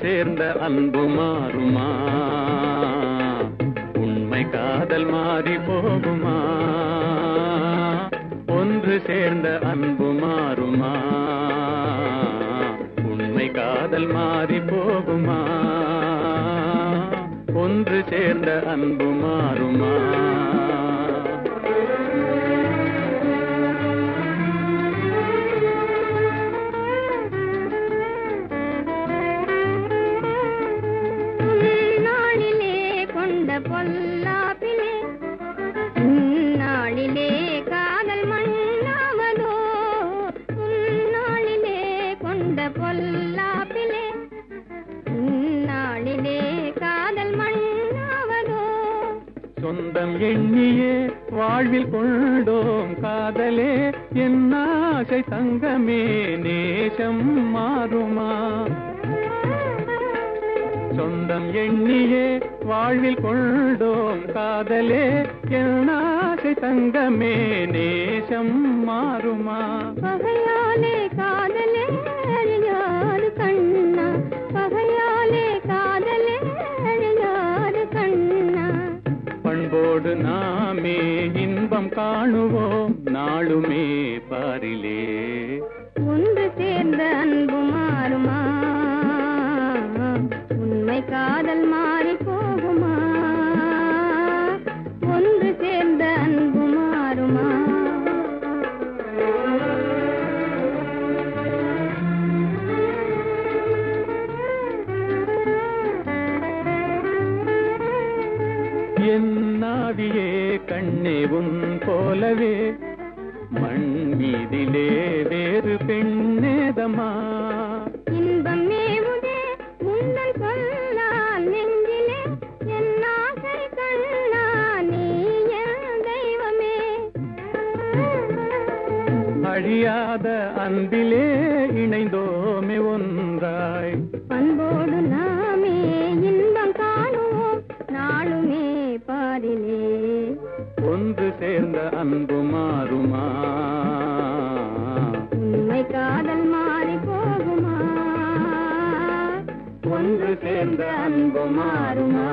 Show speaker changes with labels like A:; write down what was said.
A: சேர்ந்த அன்பு மாறுமா? உண்மை காதல் மாறி போகுமா? ஒன்று சேர்ந்த அன்பு மாறுமா? உண்மை காதல் மாறி போகுமா? ஒன்று சேர்ந்த அன்பு மாறுமா? சொந்தம் எண்ணியே வாழ்வில் கொண்டோம் காதலே. என் ஆசை தங்கமே நேசம் மாறுமா? சொந்தம் எண்ணியே வாழ்வில் கொண்டோம் காதலே. என் ஆசை தங்கமே நேசம் மாறுமா? பண்போடு நாமே இன்பம் காணுவோம். நாளுமே பாரிலே.
B: ஒன்று சேர்ந்த
A: போலவே மண் மீதிலே வேறு பெண்ணேதமா
B: இன்பம் மேவுதே முந்தன் சொல்லால் நெஞ்சிலே என் ஆசை கண்ணா நீ தெய்வமே.
A: அழியாத அன்பிலே இணைந்தோமே ஒன்றாய்.
B: அன்போடு நாமே
A: மாறுமா?
B: உண்மை காதல் மாறி போகுமா?
A: ஒன்று சேர்ந்த அன்பு மாறுமா?